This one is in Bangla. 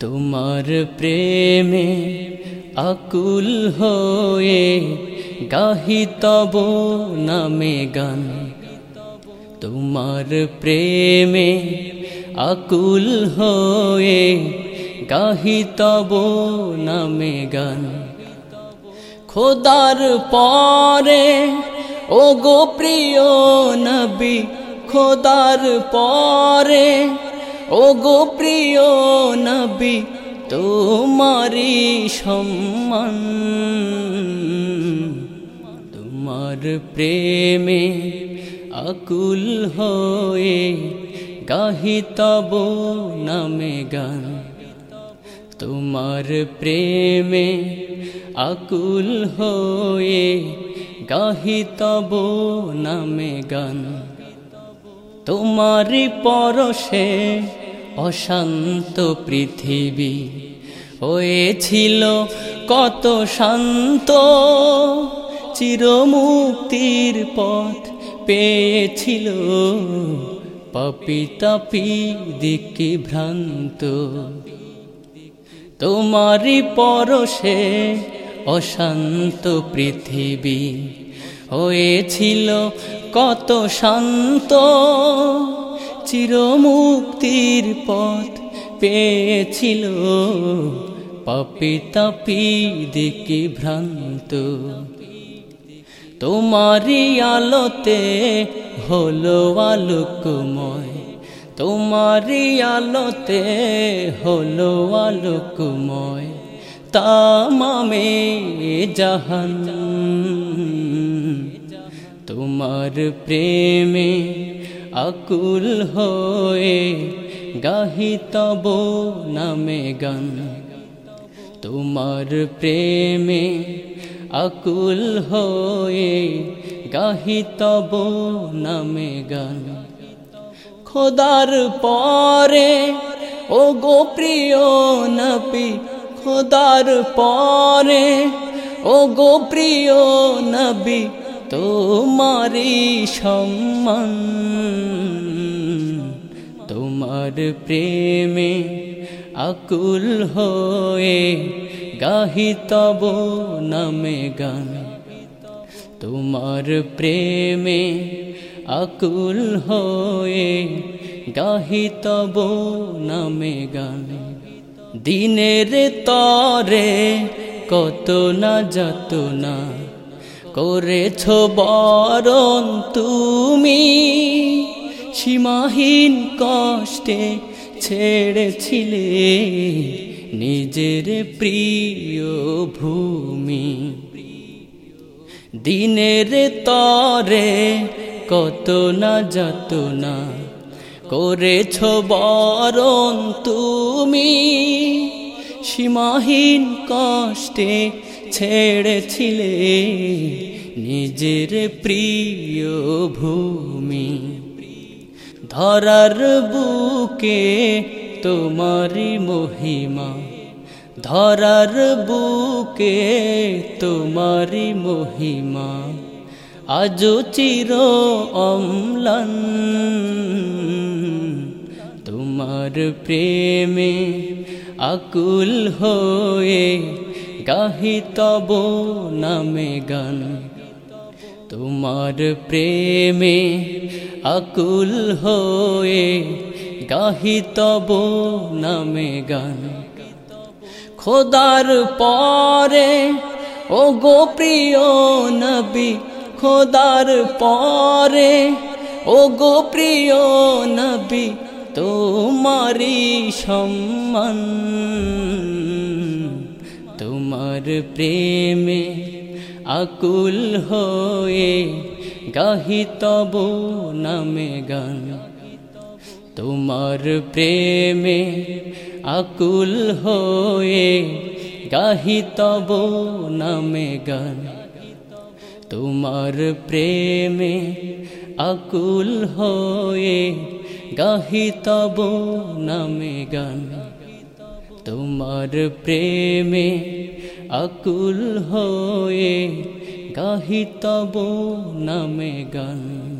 তোমার প্রেমে আকুল হয়ে গাহি তব নামে গান। তোমার প্রেমে আকুল হয়ে গাহি তব নামে গান। খোদার পরে ও গো প্রিয় নবী, খোদার পরে ও গো প্রিয় নবী তোমারি সম্মান। তোমার প্রেমে আকুল হয়ে গাহি তব নামে গান। তোমার প্রেমে আকুল হয়ে গাহি তব নামে গান। তোমারি পরশে অশান্ত পৃথিবী। হয়েছিল কত শান্ত, চিরমুক্তির পথ পেয়েছিল। পপিতাপি দিকে ভ্রান্ত। তোমারই পরশে অশান্ত পৃথিবী। হয়েছিল কত শান্ত চিরমুক্তির পথ পেয়েছিল। পপিতাপি দিকে ভ্রান্ত। তোমারই আলোতে হলো আলোকময়। তোমারই আলোতে হলো আলোকময়। তামামে জাহান। তোমার প্রেমে আকুল হয়ে গাহি তব নামে গান। তোমার প্রেমে আকুল হয়ে গাহি তব নামে গান। খোদার পরে ও গো প্রিয় নবী, খোদার পরে ও গো প্রিয় নবী তোমারি সম্মান, তোমার প্রেমে আকুল হয়ে গাহি তব নামে গান। তোমার প্রেমে আকুল হয়ে গাহি তব নামে গান। দিনের তরে কত না যত না করেছ বরণ তুমি, সীমাহীন কষ্টে ছেড়েছিলে নিজের প্রিয় ভূমি। দিনের তরে কত না যত না করেছ বরণ তুমি, সীমাহীন কষ্টে ছেড়েছিলে নিজের প্রিয় ভূমি। ধরার বুকে তোমারি মহিমা। ধরার বুকে তোমারি মহিমা। আজ চির অম্লান। তোমার প্রেমে আকুল হয়ে গাহি তব নামে গান। তোমার প্রেমে আকুল হয়ে গাহি নামে গান। খোদার পরে ও গো প্রিয় নবী, খোদার পরে ও গো প্রিয় নবী তোমারি সম্মান। তোমার প্রেমে আকুল হয়ে গাহি তব নামে গান তোমার প্রেমে আকুল হয়ে গাহি তব নামে গান তোমার প্রেমে আকুল হয়ে গাহি তব নামে গান তোমার প্রেমে আকুল হয়ে গাহি তব নামে গান।